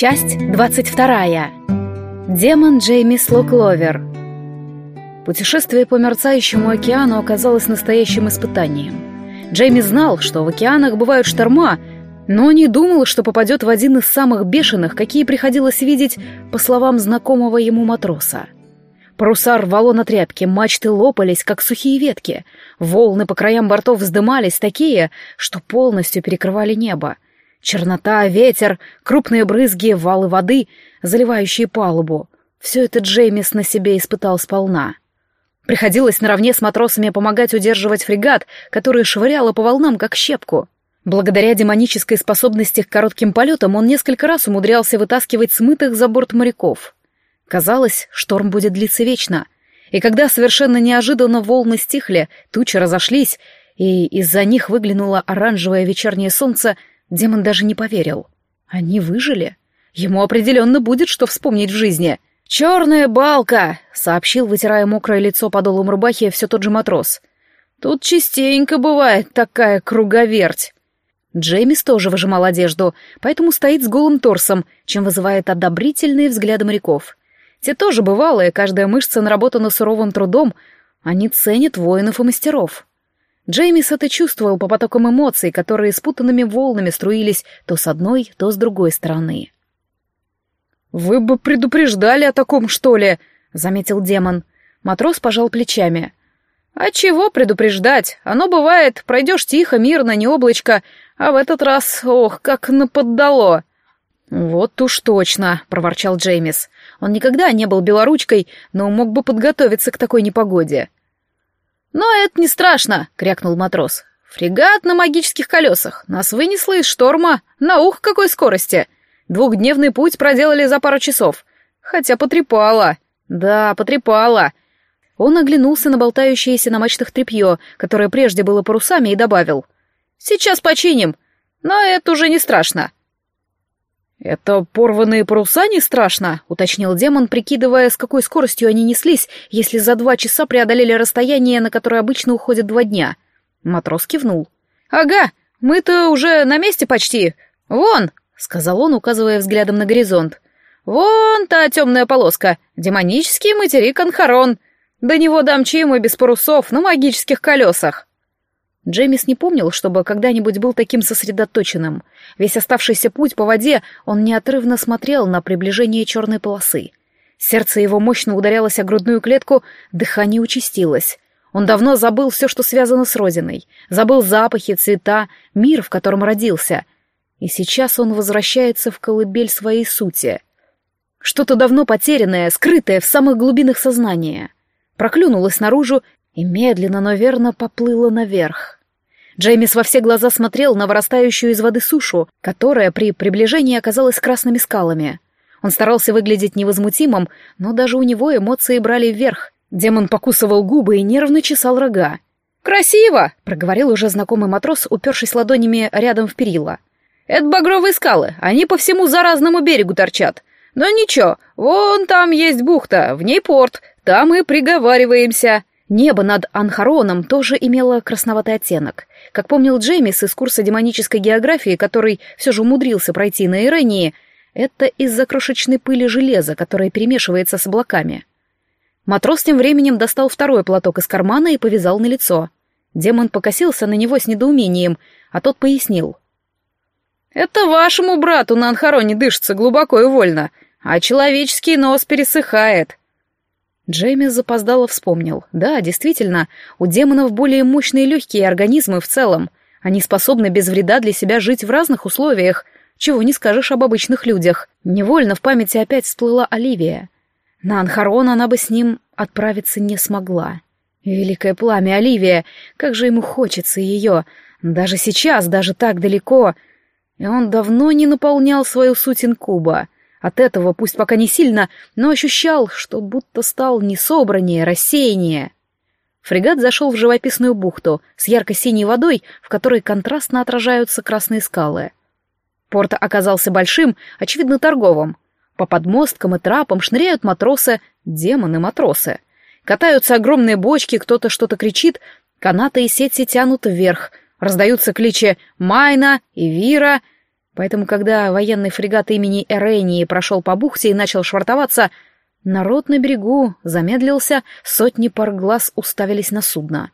Часть 22. Демон Джеймис Локловер. Путешествие по мерцающему океану оказалось настоящим испытанием. Джейми знал, что в океанах бывают шторма, но не думал, что попадет в один из самых бешеных, какие приходилось видеть, по словам знакомого ему матроса. Паруса рвало на тряпке, мачты лопались, как сухие ветки, волны по краям бортов вздымались такие, что полностью перекрывали небо — Чернота, ветер, крупные брызги, валы воды, заливающие палубу. Все это Джеймис на себе испытал сполна. Приходилось наравне с матросами помогать удерживать фрегат, который швыряло по волнам, как щепку. Благодаря демонической способности к коротким полетам он несколько раз умудрялся вытаскивать смытых за борт моряков. Казалось, шторм будет длиться вечно. И когда совершенно неожиданно волны стихли, тучи разошлись, и из-за них выглянуло оранжевое вечернее солнце, Демон даже не поверил. Они выжили? Ему определенно будет что вспомнить в жизни. «Черная балка!» — сообщил, вытирая мокрое лицо подолом рубахи, все тот же матрос. «Тут частенько бывает такая круговерть». Джеймис тоже выжимал одежду, поэтому стоит с голым торсом, чем вызывает одобрительные взгляды моряков. Те тоже бывалые, каждая мышца наработана суровым трудом, они ценят воинов и мастеров. Джеймис это чувствовал по потокам эмоций, которые спутанными волнами струились то с одной, то с другой стороны. «Вы бы предупреждали о таком, что ли?» — заметил демон. Матрос пожал плечами. «А чего предупреждать? Оно бывает, пройдешь тихо, мирно, не облачко, а в этот раз, ох, как наподдало!» «Вот уж точно», — проворчал Джеймис. Он никогда не был белоручкой, но мог бы подготовиться к такой непогоде. «Но это не страшно!» — крякнул матрос. «Фрегат на магических колесах. Нас вынесло из шторма. На ух какой скорости! Двухдневный путь проделали за пару часов. Хотя потрепало. Да, потрепало». Он оглянулся на болтающееся на мачтах тряпье, которое прежде было парусами, и добавил. «Сейчас починим. Но это уже не страшно. «Это порванные паруса не страшно», — уточнил демон, прикидывая, с какой скоростью они неслись, если за два часа преодолели расстояние, на которое обычно уходят два дня. Матрос кивнул. «Ага, мы-то уже на месте почти. Вон», — сказал он, указывая взглядом на горизонт. «Вон та темная полоска, демонический материк Анхарон. До него дамчим и без парусов, на магических колесах». Джеймис не помнил, чтобы когда-нибудь был таким сосредоточенным. Весь оставшийся путь по воде он неотрывно смотрел на приближение черной полосы. Сердце его мощно ударялось о грудную клетку, дыхание участилось. Он давно забыл все, что связано с Родиной. Забыл запахи, цвета, мир, в котором родился. И сейчас он возвращается в колыбель своей сути. Что-то давно потерянное, скрытое в самых глубинах сознания. Проклюнулось наружу и медленно, но верно поплыло наверх. Джеймис во все глаза смотрел на вырастающую из воды сушу, которая при приближении оказалась красными скалами. Он старался выглядеть невозмутимым, но даже у него эмоции брали вверх. Демон покусывал губы и нервно чесал рога. «Красиво!» — проговорил уже знакомый матрос, упершись ладонями рядом в перила. «Это багровые скалы, они по всему заразному берегу торчат. Но ничего, вон там есть бухта, в ней порт, там и приговариваемся». Небо над Анхароном тоже имело красноватый оттенок. Как помнил Джеймис из курса демонической географии, который все же умудрился пройти на Ирении, это из-за крошечной пыли железа, которая перемешивается с облаками. Матрос тем временем достал второй платок из кармана и повязал на лицо. Демон покосился на него с недоумением, а тот пояснил. «Это вашему брату на Анхароне дышится глубоко и вольно, а человеческий нос пересыхает. Джейми запоздало вспомнил. Да, действительно, у демонов более мощные легкие организмы в целом. Они способны без вреда для себя жить в разных условиях, чего не скажешь об обычных людях. Невольно в памяти опять всплыла Оливия. На Анхарон она бы с ним отправиться не смогла. Великое пламя Оливия, как же ему хочется ее, даже сейчас, даже так далеко. И он давно не наполнял свою суть инкуба — от этого, пусть пока не сильно, но ощущал, что будто стал несобраннее, рассеяннее. Фрегат зашел в живописную бухту с ярко-синей водой, в которой контрастно отражаются красные скалы. Порт оказался большим, очевидно, торговым. По подмосткам и трапам шныряют матросы, демоны-матросы. Катаются огромные бочки, кто-то что-то кричит, канаты и сети тянут вверх, раздаются кличи «Майна» и «Вира», Поэтому, когда военный фрегат имени Эрении прошел по бухте и начал швартоваться, народ на берегу замедлился, сотни пар глаз уставились на судно.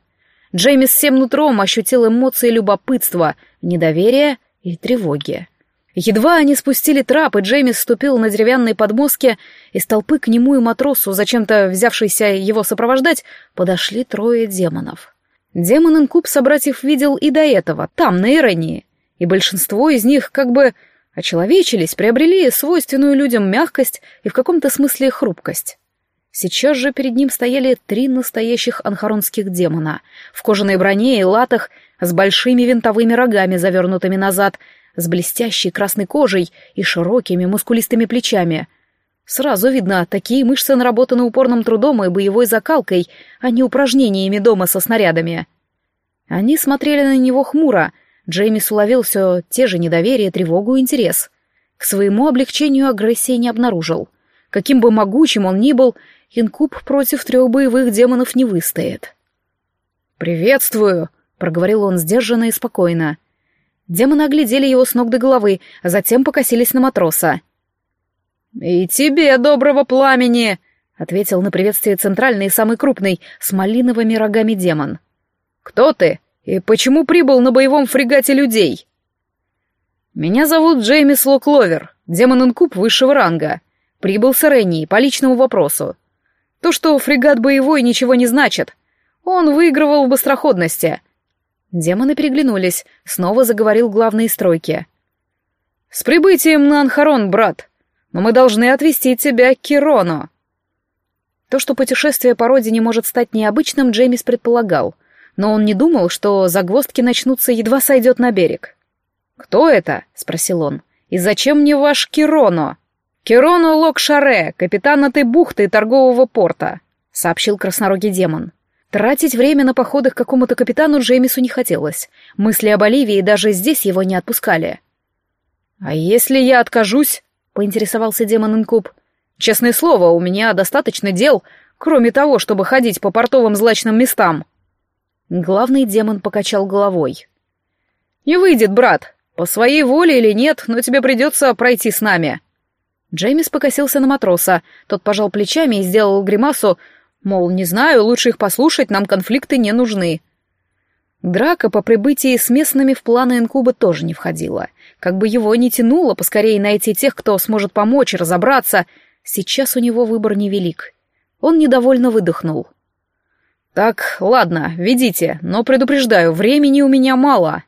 Джеймис всем нутром ощутил эмоции любопытства, недоверия и тревоги. Едва они спустили трап, и Джеймис ступил на деревянные подмостки, из толпы к нему и матросу, зачем-то взявшийся его сопровождать, подошли трое демонов. Демон Инкуб собратьев видел и до этого, там, на Иронии, и большинство из них как бы очеловечились, приобрели свойственную людям мягкость и в каком-то смысле хрупкость. Сейчас же перед ним стояли три настоящих анхаронских демона, в кожаной броне и латах, с большими винтовыми рогами, завернутыми назад — с блестящей красной кожей и широкими мускулистыми плечами. Сразу видно, такие мышцы наработаны упорным трудом и боевой закалкой, а не упражнениями дома со снарядами. Они смотрели на него хмуро. Джеймис уловил все те же недоверие, тревогу и интерес. К своему облегчению агрессии не обнаружил. Каким бы могучим он ни был, инкуб против трех боевых демонов не выстоит. «Приветствую», — проговорил он сдержанно и спокойно. Демоны оглядели его с ног до головы, а затем покосились на матроса. «И тебе доброго пламени!» — ответил на приветствие центральный и самый крупный, с малиновыми рогами демон. «Кто ты? И почему прибыл на боевом фрегате людей?» «Меня зовут Джеймис Локловер, демон-инкуб высшего ранга. Прибыл с Ирении по личному вопросу. То, что фрегат боевой, ничего не значит. Он выигрывал в быстроходности, Демоны переглянулись. Снова заговорил главный стройки. «С прибытием на Анхарон, брат! Но мы должны отвезти тебя к Кирону!» То, что путешествие по родине может стать необычным, Джеймис предполагал, но он не думал, что загвоздки начнутся, едва сойдет на берег. «Кто это?» — спросил он. «И зачем мне ваш Кироно?» «Кироно Локшаре, капитан этой бухты и торгового порта», — сообщил краснорогий демон. Тратить время на походы к какому-то капитану Джеймису не хотелось. Мысли об Оливии даже здесь его не отпускали. «А если я откажусь?» — поинтересовался демон Инкуб. «Честное слово, у меня достаточно дел, кроме того, чтобы ходить по портовым злачным местам». Главный демон покачал головой. «Не выйдет, брат. По своей воле или нет, но тебе придется пройти с нами». Джеймис покосился на матроса. Тот пожал плечами и сделал гримасу, Мол, не знаю, лучше их послушать, нам конфликты не нужны. Драка по прибытии с местными в планы инкуба тоже не входила. Как бы его ни тянуло поскорее найти тех, кто сможет помочь, разобраться, сейчас у него выбор невелик. Он недовольно выдохнул. «Так, ладно, ведите, но предупреждаю, времени у меня мало».